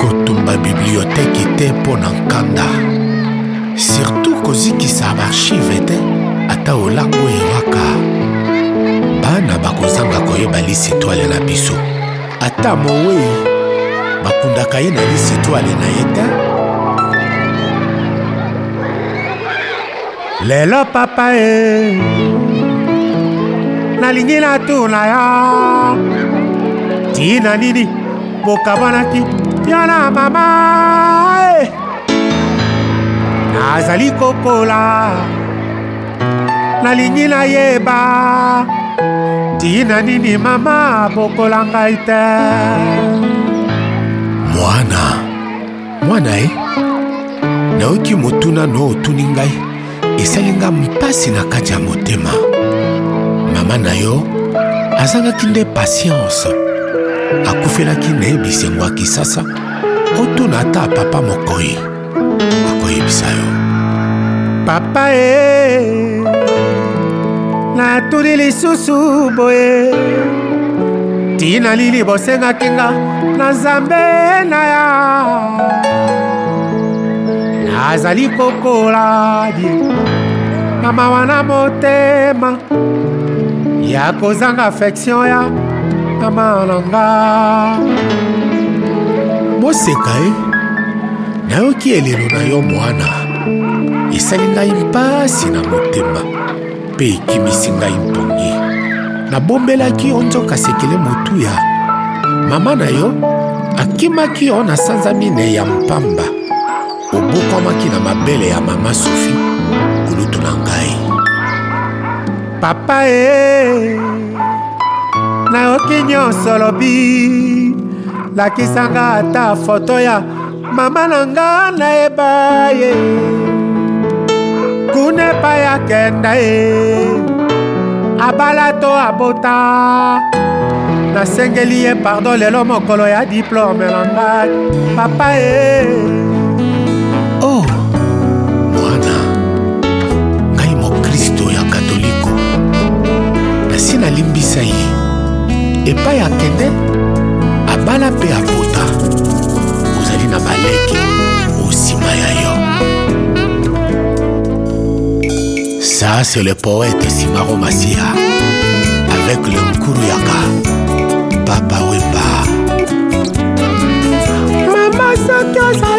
kotumba biblioteke te mpo na nkanda surtout kozikisa baarchive te ata olango eyaka bana bakozanga koyeba lisitwale na biso ata mowei bakundaka ye na lisitwale na ye te lelo papa e nalingi natuna yo ntina nini bokabanaki yo na mama e nazali kokola nalingi nayeba ntina nini mama bokola ngai te mwana mwana e nayoki motuna no otuni ngai esali nga mpasi na kati ya motema mama na yo azangaki nde pasianse akufelaki na ye bisengo ya kisasa otuna ata papa mokoi akoyebisa yo papa e natuni lisusu boye tina lili bosengaki nga na nzambe na ya nazali kokola di na mawa na motema ya kozanga affection ya mama na nga moseka e eh? nayoki elelo na yo mwana esali ngai mpasi na motema Mpe ekimisi ngai mpongi. Nabombelaki yo nzoka sekele motuya. Mama na yo akimaki yo na sanza minei ya mpamba. Obukwamaki na mabele ya mama Sophie, kulutu na ngai. Papa e, nayoki nyonso lobi, lakisanga ata foto ya Mama na nga nayeba ye kuna epai akenda ye abala to abota nasengeli ye pardon lelo mokolo ya diplome na ngai papa e oh mwana ngai mokristo ya katoliko nasi nalimbisa ye epai akende abala mpe abota ozali na baleki osima ya yo ça c'est le poète simaro masia avec le mkuru yaka papa wemba mama soki ozalaki